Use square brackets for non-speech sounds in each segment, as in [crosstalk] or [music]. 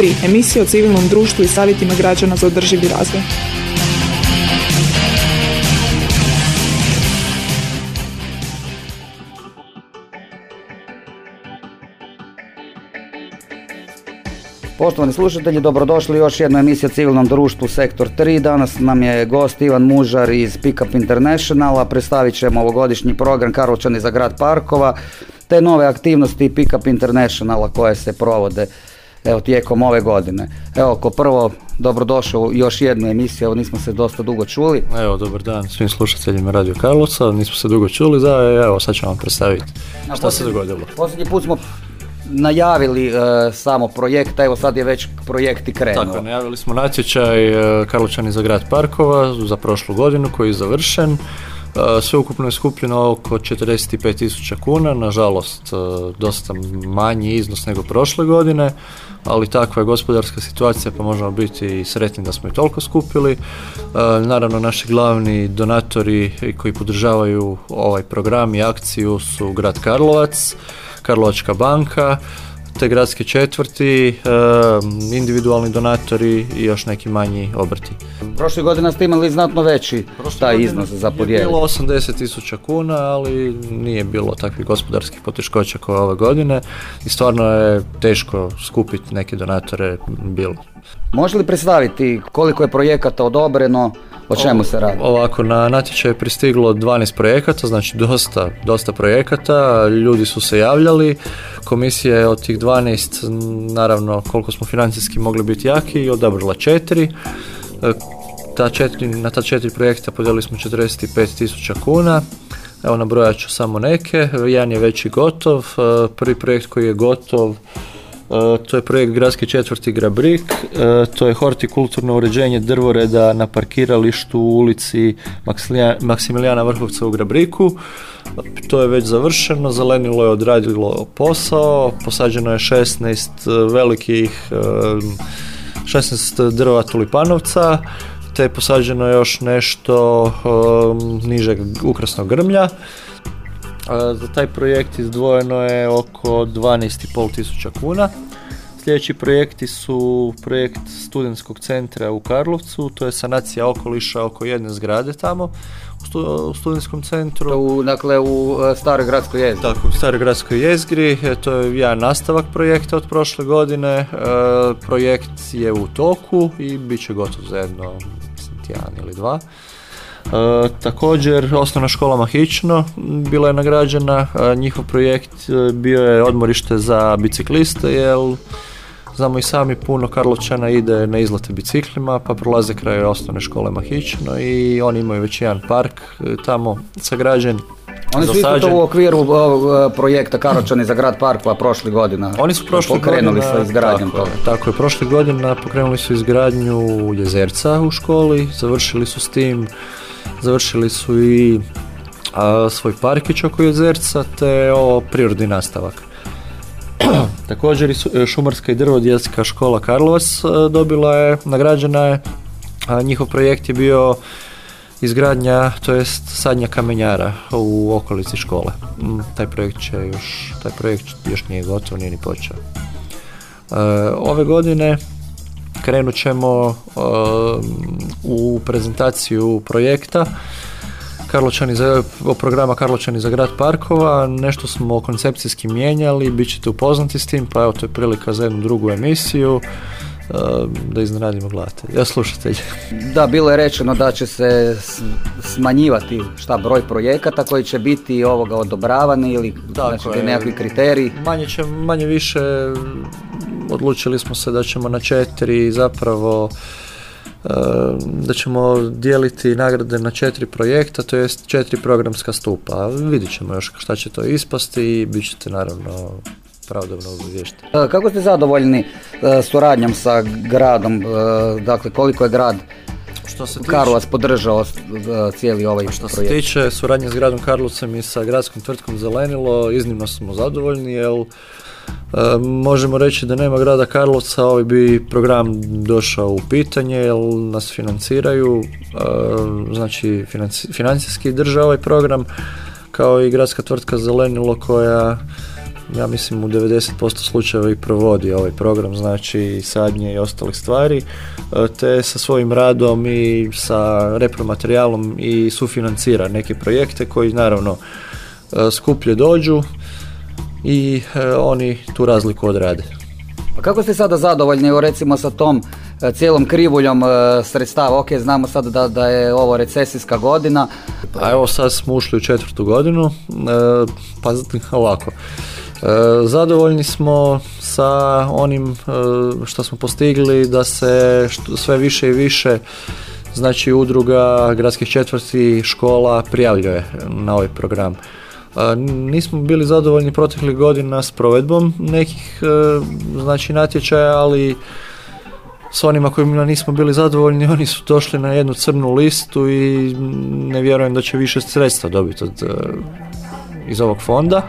Sektor 3. Emisija o civilnom društvu i savjetima građana za održivi razvoj. Poštovani slušatelji, dobrodošli u još jednu emisiju o civilnom društvu Sektor 3. Danas nam je gost Ivan Mužar iz Pickup Internationala. Predstavit ćemo ovogodišnji program Karlovčani za grad parkova te nove aktivnosti Pickup Internationala koje se provode evo, tijekom ove godine. Evo, ko prvo, dobrodošao u još jednu emisiju, evo nismo se dosta dugo čuli. Evo, dobar dan svim slušateljima Radio Karlovca, nismo se dugo čuli, da, evo, sad ću vam predstaviti šta se dogodilo. Posljednji put smo najavili e, samo projekt, evo sad je već projekt i krenuo. Tako, najavili smo natječaj e, Karlovčani za grad parkova za prošlu godinu koji je završen. E, Sveukupno je skupljeno oko 45.000 kuna, nažalost e, dosta manji iznos nego prošle godine, ali takva je gospodarska situacija pa možemo biti i sretni da smo i toliko skupili. E, Naravno naši glavni donatori koji podržavaju ovaj program i akciju su grad Karlovac, Karlovačka banka, te gradske četvrti, individualni donatori i još neki manji obrti. Prošle godine ste imali znatno veći taj godine iznos za Je podijeliti. bilo 80 tisuća kuna, ali nije bilo takvih gospodarskih poteškoća kao ove godine i stvarno je teško skupiti neke donatore bilo. Može li predstaviti koliko je projekata odobreno, o čemu se radi? Ovako, na natječaj je pristiglo 12 projekata, znači dosta, dosta projekata, ljudi su se javljali, komisija je od tih 12, naravno koliko smo financijski mogli biti jaki, odabrala četiri. E, Ta četiri, na ta četiri projekta podijelili smo 45 tisuća kuna. Evo nabrojat ću samo neke. Jedan je već i gotov. Prvi projekt koji je gotov to je projekt Gradske četvrti Grabrik, e, to je hortikulturno uređenje drvoreda na parkiralištu u ulici Maksimilijana Vrhovca u Grabriku. To je već završeno, zelenilo je odradilo posao, posađeno je 16 velikih, e, 16 drva tulipanovca, te je posađeno još nešto e, nižeg ukrasnog grmlja. Za taj projekt izdvojeno je oko 12,5 tisuća kuna. Sljedeći projekti su projekt studentskog centra u Karlovcu, to je sanacija okoliša oko jedne zgrade tamo u, stu- u studentskom centru. U, dakle, u e, staroj gradskoj jezdi. Tako, u Staroj gradskoj jezgri, e, to je jedan nastavak projekta od prošle godine. E, projekt je u toku i bit će gotov za jedno mislim, tjedan ili dva. E, također, osnovna škola Mahično bila je nagrađena, e, njihov projekt e, bio je odmorište za bicikliste, jer znamo i sami puno Karlovčana ide na izlete biciklima, pa prolaze kraj osnovne škole Mahično i oni imaju već jedan park e, tamo sagrađen. Oni su isto to u okviru e, projekta Karočani za grad parkova prošlih godina. Oni su prošle pokrenuli godine, sa izgradnjom tako, toga. Tako je, prošle godine pokrenuli su izgradnju jezerca u školi, završili su s tim, završili su i a, svoj parkić oko jezerca, te ovo prirodni nastavak. [clears throat] Također e, šumarska i drvodjelska škola Karlovac e, dobila je, nagrađena je, a njihov projekt je bio izgradnja, to jest sadnja kamenjara u okolici škole. Mm, Taj projekt će još, taj projekt još nije gotov, nije ni počeo. E, ove godine krenut ćemo e, u prezentaciju projekta. Karločani za, programa Karločani za grad parkova, nešto smo koncepcijski mijenjali, bit ćete upoznati s tim, pa evo to je prilika za jednu drugu emisiju da iznenadimo gledatelje, ja slušatelji. Da, bilo je rečeno da će se smanjivati šta broj projekata koji će biti ovoga odobravani ili znači, je. nekakvi kriteriji. Manje, će, manje više odlučili smo se da ćemo na četiri zapravo e, da ćemo dijeliti nagrade na četiri projekta, to jest četiri programska stupa. A Vidjet ćemo još šta će to ispasti i bit ćete naravno pravodobno obavješteni. E, Kako ste zadovoljni e, suradnjom sa gradom, e, dakle koliko je grad Što se Karlovac podržao cijeli ovaj Što se projekt? tiče suradnje s gradom Karlovcem i sa gradskom tvrtkom Zelenilo, iznimno smo zadovoljni jer e, možemo reći da nema grada Karlovca, ovaj bi program došao u pitanje jer nas financiraju, e, znači financi- financijski drže ovaj program kao i gradska tvrtka Zelenilo koja ja mislim u 90% slučajeva i provodi ovaj program, znači sadnje i ostalih stvari, e, te sa svojim radom i sa repromaterijalom i sufinancira neke projekte koji naravno e, skuplje dođu i oni tu razliku odrade. Pa kako ste sada zadovoljni, evo recimo sa tom cijelom krivuljom sredstava, ok, znamo sad da, da je ovo recesijska godina. A evo sad smo ušli u četvrtu godinu, pa [laughs] ovako, E, zadovoljni smo sa onim e, što smo postigli da se sve više i više znači udruga gradskih četvrti škola prijavljuje na ovaj program. E, nismo bili zadovoljni proteklih godina s provedbom nekih znači natječaja, ali s onima kojima nismo bili zadovoljni, oni su došli na jednu crnu listu i ne vjerujem da će više sredstva dobiti od, iz ovog fonda.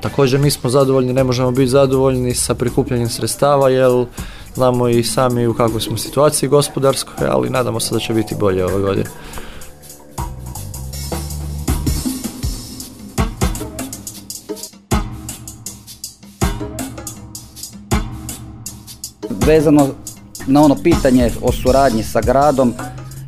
Također nismo zadovoljni, ne možemo biti zadovoljni sa prikupljanjem sredstava jer znamo i sami u kakvoj smo situaciji gospodarskoj, ali nadamo se da će biti bolje ove godine. Vezano na ono pitanje o suradnji sa gradom,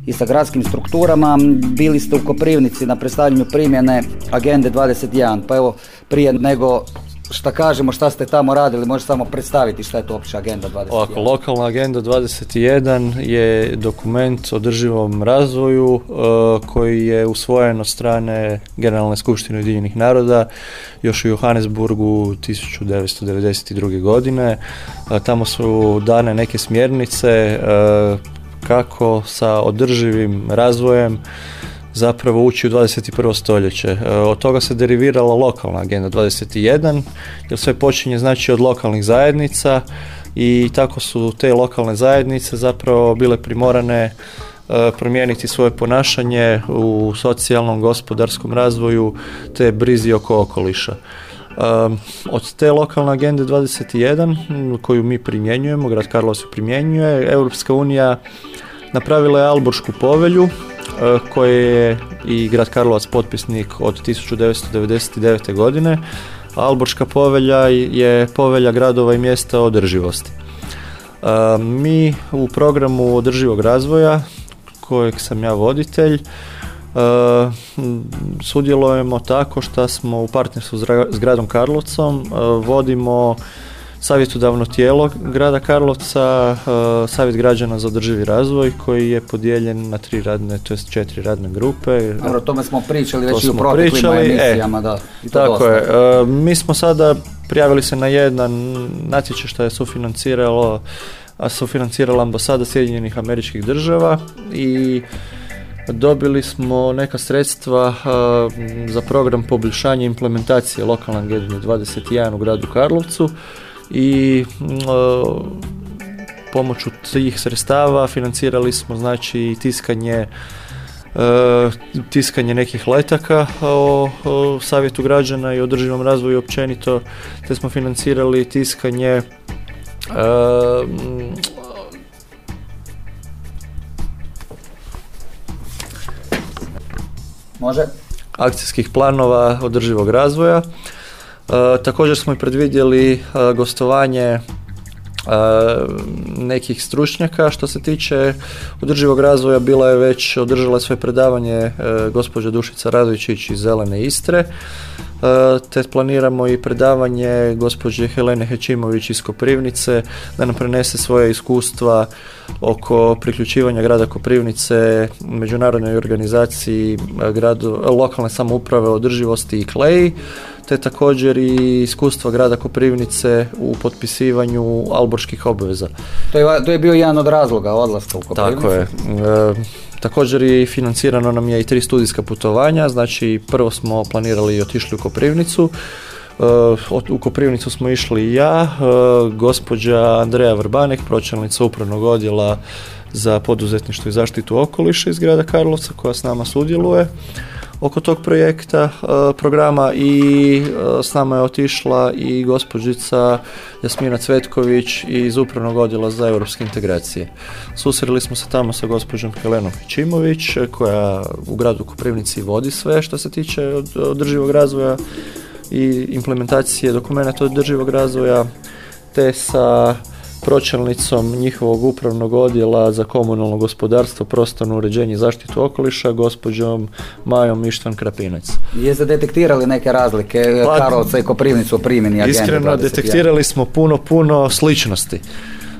i sa gradskim strukturama. Bili ste u Koprivnici na predstavljanju primjene Agende 21. Pa evo, prije nego šta kažemo, šta ste tamo radili, možete samo predstaviti šta je to uopće Agenda 21? Ovako, lokalna Agenda 21 je dokument o drživom razvoju e, koji je usvojen od strane Generalne skupštine Ujedinjenih naroda još u Johannesburgu 1992. godine. E, tamo su dane neke smjernice e, kako sa održivim razvojem zapravo ući u 21. stoljeće. E, od toga se derivirala lokalna agenda 21, jer sve počinje znači od lokalnih zajednica i tako su te lokalne zajednice zapravo bile primorane e, promijeniti svoje ponašanje u socijalnom, gospodarskom razvoju te brizi oko okoliša. Od te lokalne agende 21 koju mi primjenjujemo, grad Karlovac ju primjenjuje, Europska unija napravila je Alboršku povelju e, koje je i grad Karlovac potpisnik od 1999. godine. Alborška povelja je povelja gradova i mjesta održivosti. Mi u programu održivog razvoja kojeg sam ja voditelj sudjelujemo tako što smo u partnerstvu s gradom Karlovcom, e, vodimo savjetodavno tijelo grada Karlovca, e, savjet građana za održivi razvoj koji je podijeljen na tri radne, to jest četiri radne grupe. Dobro, o tome smo pričali već i u proteklim emisijama, da. I to tako je. Mi smo sada prijavili se na jedan natječaj što je sufinanciralo a sufinancirala ambasada Sjedinjenih američkih država i Dobili smo neka sredstva za program poboljšanja implementacije lokalne agende 21 u gradu Karlovcu i pomoću tih sredstava financirali smo znači tiskanje tiskanje nekih letaka o, savjetu građana i održivom razvoju općenito, te smo financirali tiskanje Može. akcijskih planova održivog razvoja. E, također smo i predvidjeli e, gostovanje e, nekih stručnjaka što se tiče održivog razvoja bila je već održala svoje predavanje gospođa Dušica Radovićić iz Zelene Istre te planiramo i predavanje gospođe Helene Hećimović iz Koprivnice da nam prenese svoje iskustva oko priključivanja grada Koprivnice međunarodnoj organizaciji gradu, lokalne samouprave održivosti i klej te također i iskustva grada Koprivnice u potpisivanju alborskih obveza. To je, to je bio jedan od razloga odlaska u Koprivnicu. Tako je. E, također i financirano nam je i tri studijska putovanja, znači prvo smo planirali i otišli u Koprivnicu, e, u Koprivnicu smo išli i ja, e, gospođa Andreja Vrbanek, pročelnica upravnog odjela za poduzetništvo i zaštitu okoliša iz grada Karlovca koja s nama sudjeluje oko tog projekta, e, programa i e, s nama je otišla i gospođica Jasmina Cvetković iz Upravnog odjela za europske integracije. Susreli smo se tamo sa gospođom Helenom Čimović koja u gradu Koprivnici vodi sve što se tiče održivog razvoja i implementacije dokumenta održivog razvoja te sa pročelnicom njihovog upravnog odjela za komunalno gospodarstvo, prostorno uređenje i zaštitu okoliša, gospođom Majom Mištvan Krapinac. Jeste detektirali neke razlike pa, Karlovca i Koprivnicu u primjeni Iskreno, detektirali smo puno, puno sličnosti.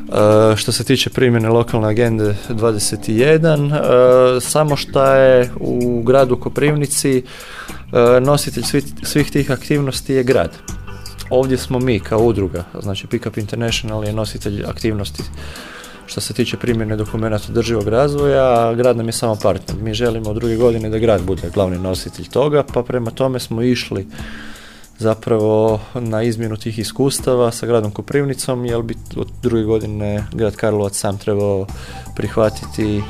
Uh, što se tiče primjene lokalne agende 21, uh, samo što je u gradu Koprivnici uh, nositelj svih, svih tih aktivnosti je grad. Ovdje smo mi kao udruga, znači Pickup International je nositelj aktivnosti što se tiče primjene dokumenta održivog razvoja, a grad nam je samo partner. Mi želimo u druge godine da grad bude glavni nositelj toga, pa prema tome smo išli zapravo na izmjenu tih iskustava sa gradom Koprivnicom, jer bi od druge godine grad Karlovac sam trebao prihvatiti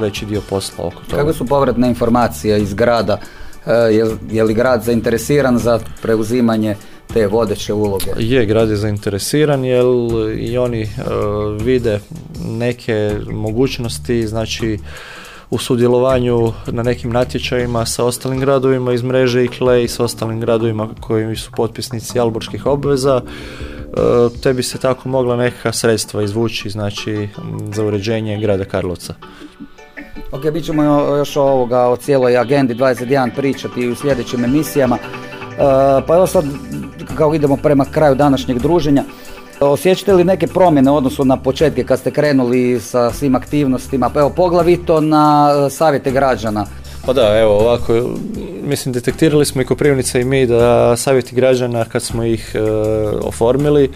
veći dio posla oko toga. Kako su povratne informacije iz grada? E, je, je li grad zainteresiran za preuzimanje te vodeće uloge. Je, grad je zainteresiran jer i oni e, vide neke mogućnosti, znači u sudjelovanju na nekim natječajima sa ostalim gradovima iz mreže IKLE i sa ostalim gradovima koji su potpisnici alborskih obveza, e, te bi se tako mogla neka sredstva izvući znači za uređenje grada Karlovca. Ok, bit ćemo još ovoga, o cijeloj agendi 21 pričati u sljedećim emisijama. E, pa evo sad kao idemo prema kraju današnjeg druženja. Osjećate li neke promjene u odnosu na početke kad ste krenuli sa svim aktivnostima, pa evo poglavito na e, savjete građana? Pa da, evo ovako, mislim detektirali smo i Koprivnica i mi da savjeti građana kad smo ih e, oformili,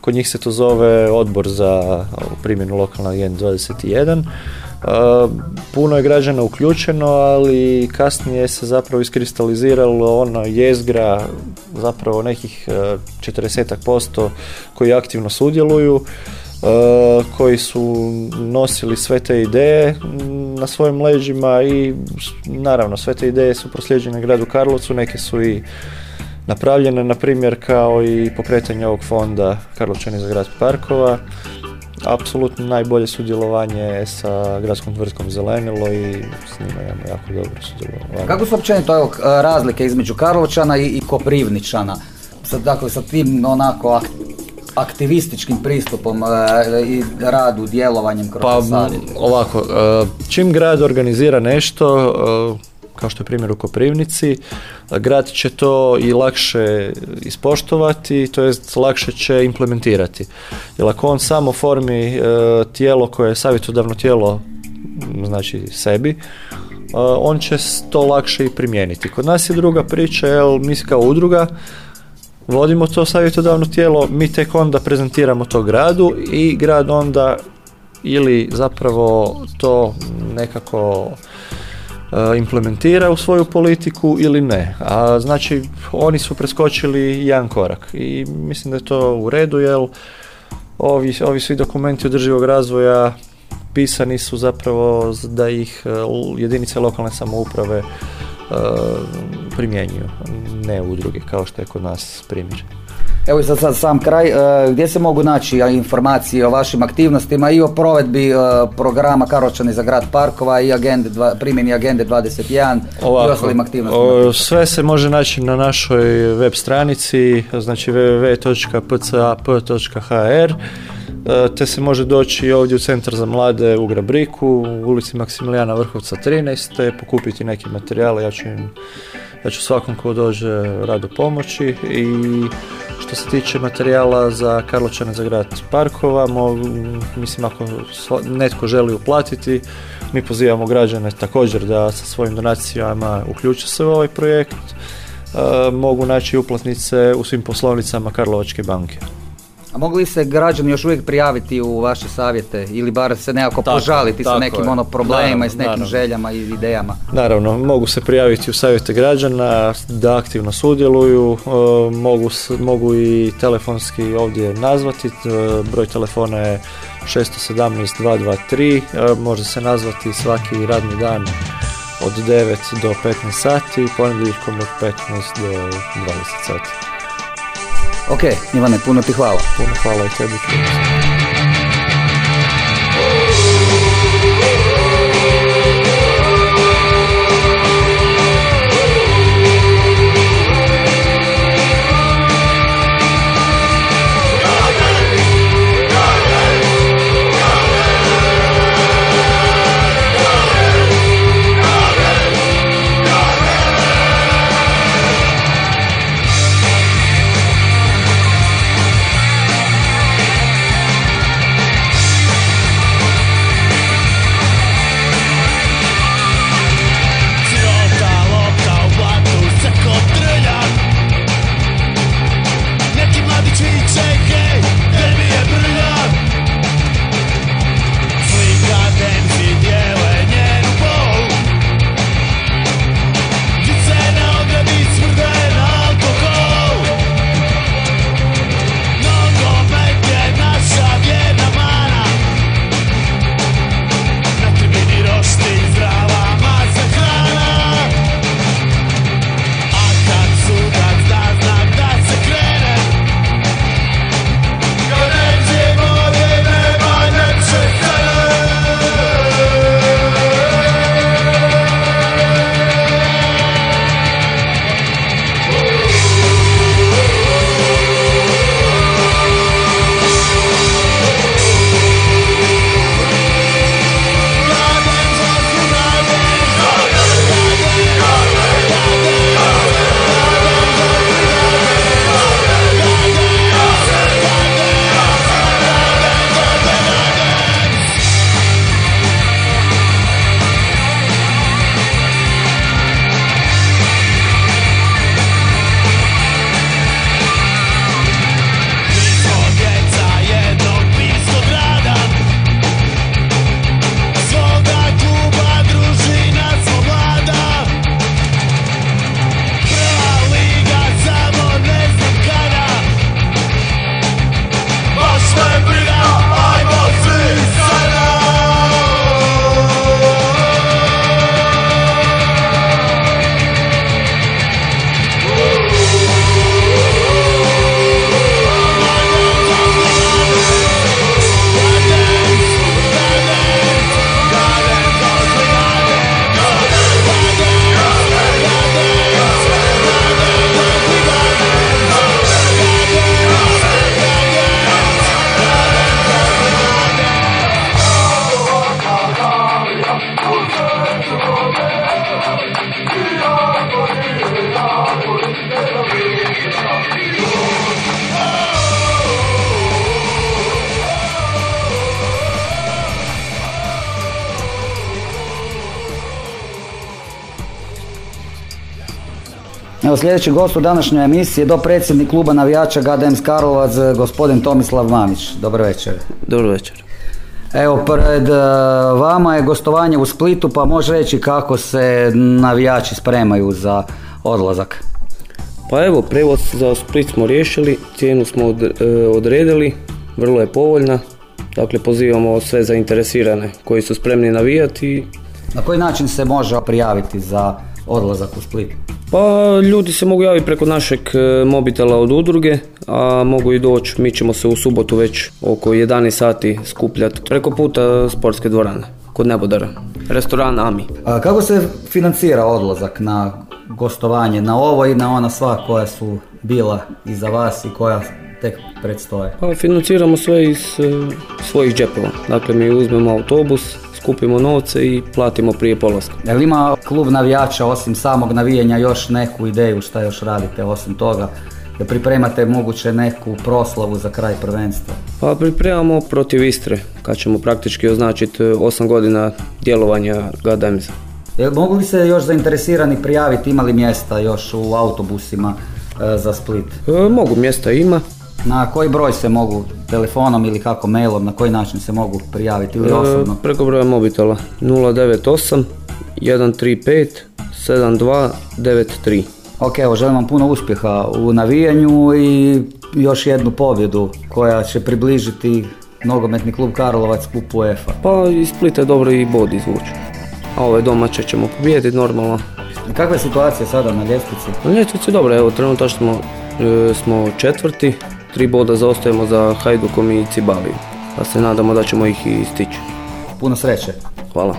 kod njih se to zove odbor za primjenu lokalna 21 Puno je građana uključeno, ali kasnije se zapravo iskristaliziralo ono jezgra zapravo nekih 40% koji aktivno sudjeluju, koji su nosili sve te ideje na svojim leđima i naravno sve te ideje su proslijeđene gradu Karlovcu, neke su i napravljene na primjer kao i pokretanje ovog fonda Karlovčani za grad parkova apsolutno najbolje sudjelovanje sa gradskom tvrtkom Zelenilo i s njima imamo jako dobro sudjelovanje. Kako su općenito evo, razlike između Karlovčana i, i Koprivničana? Sa, dakle, sa tim onako aktivističkim pristupom e, i radu, djelovanjem kroz pa, ovako, e, čim grad organizira nešto, e, kao što je primjer u Koprivnici, grad će to i lakše ispoštovati, to jest lakše će implementirati. Jer ako on samo formi e, tijelo koje je savjetodavno tijelo, znači sebi, e, on će to lakše i primijeniti. Kod nas je druga priča, jel, mi kao udruga vodimo to savjetodavno tijelo, mi tek onda prezentiramo to gradu i grad onda ili zapravo to nekako implementira u svoju politiku ili ne. A znači oni su preskočili jedan korak i mislim da je to u redu jer ovi, ovi svi dokumenti održivog razvoja pisani su zapravo da ih e, jedinice lokalne samouprave e, primjenjuju, ne udruge kao što je kod nas primjer. Evo i sad, sam kraj, e, gdje se mogu naći informacije o vašim aktivnostima i o provedbi e, programa Karočani za grad Parkova i agende, primjeni agende 21 Ovako, i ostalim aktivnostima? sve se može naći na našoj web stranici, znači www.pcap.hr e, te se može doći ovdje u Centar za mlade u Grabriku, u ulici Maksimilijana Vrhovca 13, te pokupiti neke materijale, ja ću, im, ja ću svakom ko dođe rado pomoći i što se tiče materijala za Karločane za grad parkova, mislim ako netko želi uplatiti, mi pozivamo građane također da sa svojim donacijama uključe se u ovaj projekt. E, mogu naći uplatnice u svim poslovnicama Karlovačke banke. A mogu li se građani još uvijek prijaviti u vaše savjete ili bar se nekako požaliti sa nekim ono problemima i s nekim željama i idejama? Naravno, mogu se prijaviti u savjete građana da aktivno sudjeluju, e, mogu, mogu i telefonski ovdje nazvati, e, broj telefona je 617 223, e, može se nazvati svaki radni dan od 9 do 15 sati, ponedjeljkom od 15 do 20 sati. Ok, Ivane, puno ti hvala. Puno hvala i tebi. Evo sljedeći gost u današnjoj emisiji je dopredsjednik kluba navijača GDM Karlovac, gospodin Tomislav Mamić. Dobar večer. Dobar večer. Evo, pred e, vama je gostovanje u Splitu, pa može reći kako se navijači spremaju za odlazak. Pa evo, prevoz za Split smo riješili, cijenu smo e, odredili, vrlo je povoljna. Dakle, pozivamo sve zainteresirane koji su spremni navijati. Na koji način se može prijaviti za odlazak u Split? Pa ljudi se mogu javiti preko našeg e, mobitela od udruge, a mogu i doći, mi ćemo se u subotu već oko 11 sati skupljati preko puta sportske dvorane kod Nebodara, restoran Ami. A kako se financira odlazak na gostovanje, na ovo i na ona sva koja su bila iza vas i koja tek predstoje? Pa financiramo sve iz e, svojih džepova. Dakle, mi uzmemo autobus, skupimo novce i platimo prije polaska. Jel ima klub navijača osim samog navijanja još neku ideju šta još radite osim toga? Da pripremate moguće neku proslavu za kraj prvenstva? Pa pripremamo protiv Istre, kad ćemo praktički označiti 8 godina djelovanja Gadajmiza. Jel mogu li se još zainteresirani prijaviti, imali mjesta još u autobusima e, za Split? E, mogu, mjesta ima. Na koji broj se mogu, telefonom ili kako, mailom, na koji način se mogu prijaviti ili e, osobno? preko broja mobitela 098 135 7293. Ok, evo želim vam puno uspjeha u navijanju i još jednu pobjedu koja će približiti nogometni klub Karlovac kupu UEFA. Pa iz Splita dobro i bod izvući. A ove domaće ćemo pobijediti normalno. Kakva je situacija sada na ljestvici? Na ljestvici dobro, evo trenutno smo, e, smo četvrti, tri boda zaostajemo za Hajdukom i Cibaviju. Pa se nadamo da ćemo ih i stići. Puno sreće. Hvala.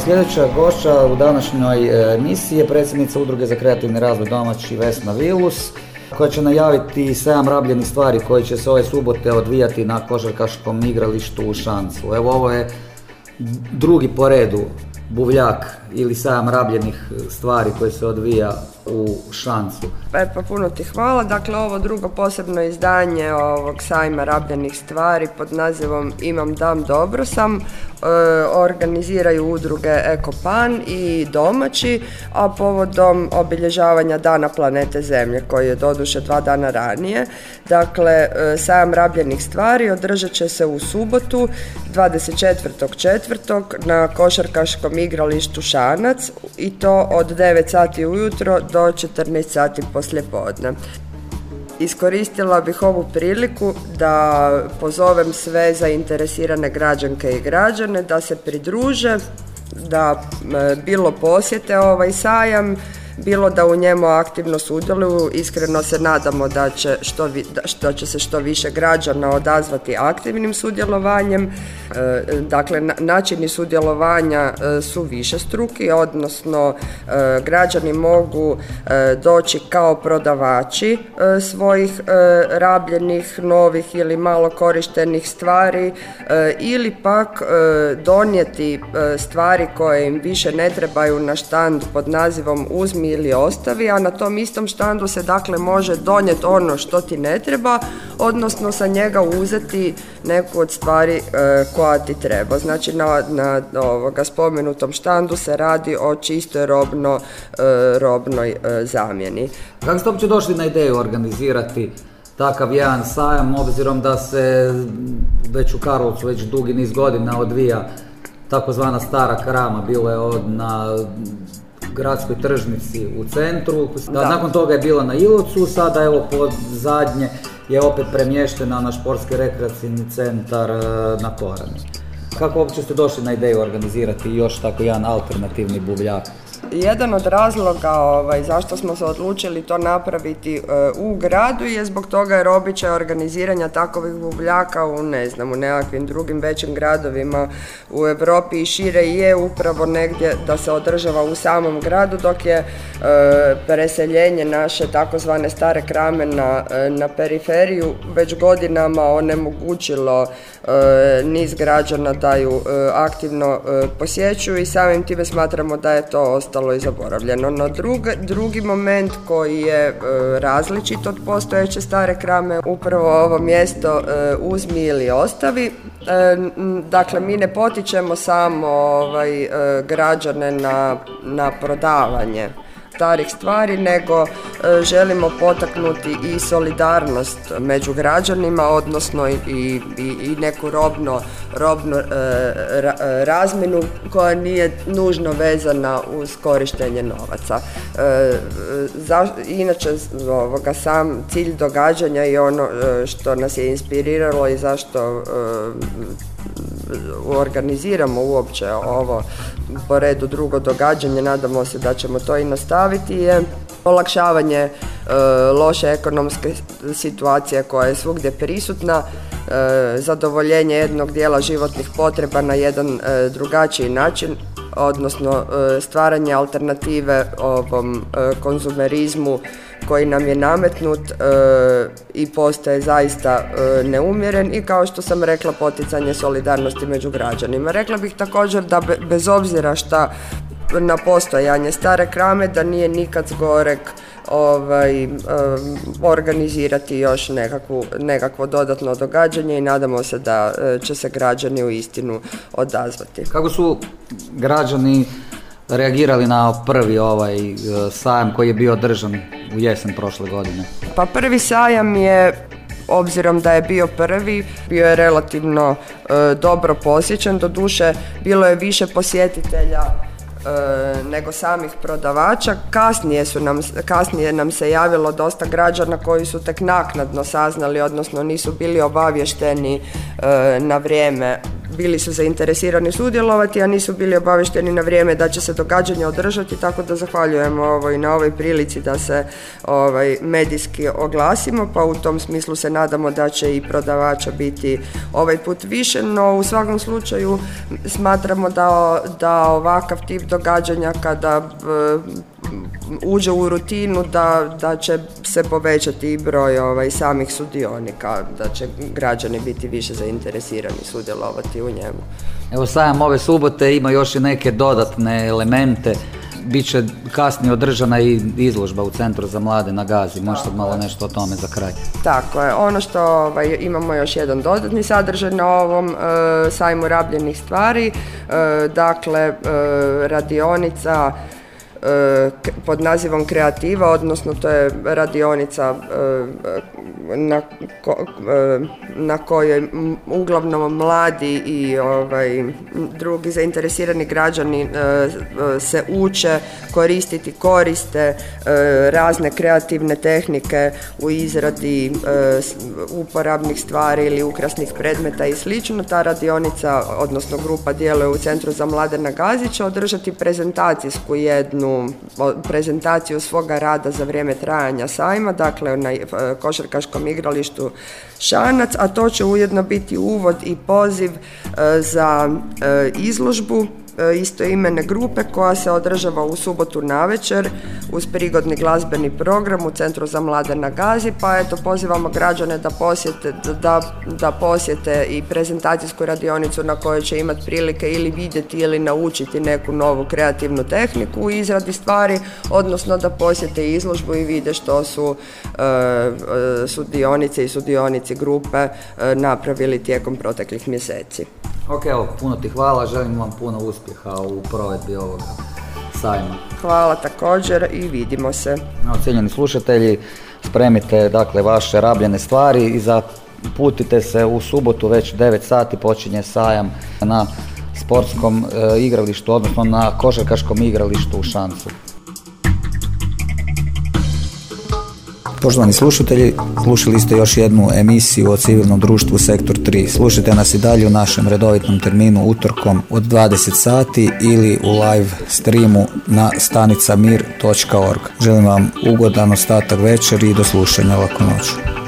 Sljedeća gošća u današnjoj e, emisiji je predsjednica Udruge za kreativni razvoj domaći Vesna Vilus. koja će najaviti 7 rabljenih stvari koje će se ove subote odvijati na košarkaškom igralištu u Šancu. Evo ovo je drugi po redu buvljak ili sajam rabljenih stvari koje se odvija u šancu. E, pa puno ti hvala. Dakle, ovo drugo posebno izdanje ovog sajma rabljenih stvari pod nazivom Imam dam dobro sam e, organiziraju udruge Ekopan i domaći, a povodom obilježavanja Dana planete Zemlje koji je doduše dva dana ranije. Dakle, e, sajam rabljenih stvari održat će se u subotu 24.4. na košarkaškom igralištu Šanac i to od 9 sati ujutro do 14 sati poslje podne. Iskoristila bih ovu priliku da pozovem sve zainteresirane građanke i građane da se pridruže, da bilo posjete ovaj sajam, bilo da u njemu aktivno sudjeluju. Iskreno se nadamo da će, što, što će se što više građana odazvati aktivnim sudjelovanjem. E, dakle, načini sudjelovanja e, su više struki, odnosno e, građani mogu doći kao prodavači svojih rabljenih, novih ili malo korištenih stvari ili pak donijeti stvari koje im više ne trebaju na štand pod nazivom uzmi ili ostavi, a na tom istom štandu se dakle može donijeti ono što ti ne treba, odnosno sa njega uzeti neku od stvari e, koja ti treba. Znači na, na ovoga spomenutom štandu se radi o čistoj robno, e, robnoj e, zamjeni. Kako ste uopće došli na ideju organizirati takav jedan sajam, obzirom da se već u Karlovcu već dugi niz godina odvija takozvana stara krama, bilo je od na gradskoj tržnici u centru. Da. Nakon toga je bila na Ilocu, sada evo pod zadnje je opet premještena na športski rekreacijni centar e, na Korani. Kako uopće ste došli na ideju organizirati još tako jedan alternativni buvljak? Jedan od razloga ovaj, zašto smo se odlučili to napraviti e, u gradu je zbog toga jer običaj organiziranja takovih bubljaka u ne znam, u nekakvim drugim većim gradovima u Europi i šire je upravo negdje da se održava u samom gradu dok je e, preseljenje naše takozvane stare krame na, e, na periferiju već godinama onemogućilo niz građana da ju aktivno posjećuju i samim time smatramo da je to ostalo i zaboravljeno. No drugi moment koji je e, različit od postojeće stare krame, upravo ovo mjesto e, uzmi ili ostavi. E, dakle, mi ne potičemo samo ovaj, građane na, na prodavanje starih stvari, nego e, želimo potaknuti i solidarnost među građanima, odnosno i, i, i neku robno, robnu e, razminu koja nije nužno vezana uz korištenje novaca. E, inače, ovoga, sam cilj događanja i ono što nas je inspiriralo i zašto organiziramo uopće ovo po redu drugo događanje, nadamo se da ćemo to i nastaviti, je olakšavanje e, loše ekonomske situacije koja je svugdje prisutna, e, zadovoljenje jednog dijela životnih potreba na jedan e, drugačiji način, odnosno stvaranje alternative ovom konzumerizmu koji nam je nametnut e, i postaje zaista e, neumjeren i kao što sam rekla poticanje solidarnosti među građanima. Rekla bih također da bez obzira šta na postojanje stare krame da nije nikad zgorek ovaj, organizirati još nekakvu, nekakvo dodatno događanje i nadamo se da e, će se građani u istinu odazvati. Kako su građani reagirali na prvi ovaj sajam koji je bio održan u jesen prošle godine? Pa prvi sajam je obzirom da je bio prvi, bio je relativno e, dobro posjećen, doduše bilo je više posjetitelja e, nego samih prodavača. Kasnije, su nam, kasnije nam se javilo dosta građana koji su tek naknadno saznali, odnosno nisu bili obavješteni e, na vrijeme bili su zainteresirani sudjelovati, a nisu bili obavješteni na vrijeme da će se događanje održati, tako da zahvaljujemo ovoj, na ovoj prilici da se ovaj, medijski oglasimo, pa u tom smislu se nadamo da će i prodavača biti ovaj put više, no u svakom slučaju smatramo da, da ovakav tip događanja kada uđe u rutinu da, da će se povećati i broj ovaj, samih sudionika, da će građani biti više zainteresirani sudjelovati u njemu. Evo sajam ove subote ima još i neke dodatne elemente bit će kasnije održana i izložba u Centru za mlade na Gazi. Možete malo nešto o tome za kraj? Tako je. Ono što ovaj, imamo još jedan dodatni sadržaj na ovom e, sajmu rabljenih stvari. E, dakle, e, radionica pod nazivom Kreativa, odnosno to je radionica na, na kojoj uglavnom mladi i ovaj, drugi zainteresirani građani se uče koristiti, koriste razne kreativne tehnike u izradi uporabnih stvari ili ukrasnih predmeta i slično. Ta radionica, odnosno grupa djeluje u Centru za mlade na Gazi će održati prezentacijsku jednu prezentaciju svoga rada za vrijeme trajanja sajma, dakle na e, košarkaškom igralištu Šanac, a to će ujedno biti uvod i poziv e, za e, izložbu istoimene grupe koja se održava u subotu navečer uz prigodni glazbeni program u Centru za mlade na Gazi, pa eto pozivamo građane da posjete, da, da posjete i prezentacijsku radionicu na kojoj će imati prilike ili vidjeti ili naučiti neku novu kreativnu tehniku u izradi stvari, odnosno da posjete izložbu i vide što su e, e sudionice i sudionici grupe e, napravili tijekom proteklih mjeseci. Ok, evo, puno ti hvala, želim vam puno uspjeha u provedbi ovog sajma. Hvala također i vidimo se. Evo, cijenjeni slušatelji, spremite dakle vaše rabljene stvari i zaputite se u subotu već 9 sati počinje sajam na sportskom e, igralištu, odnosno na košarkaškom igralištu u Šancu. Poštovani slušatelji, slušali ste još jednu emisiju o civilnom društvu Sektor 3. Slušajte nas i dalje u našem redovitnom terminu utorkom od 20 sati ili u live streamu na stanicamir.org. Želim vam ugodan ostatak večeri i do slušanja laku noću.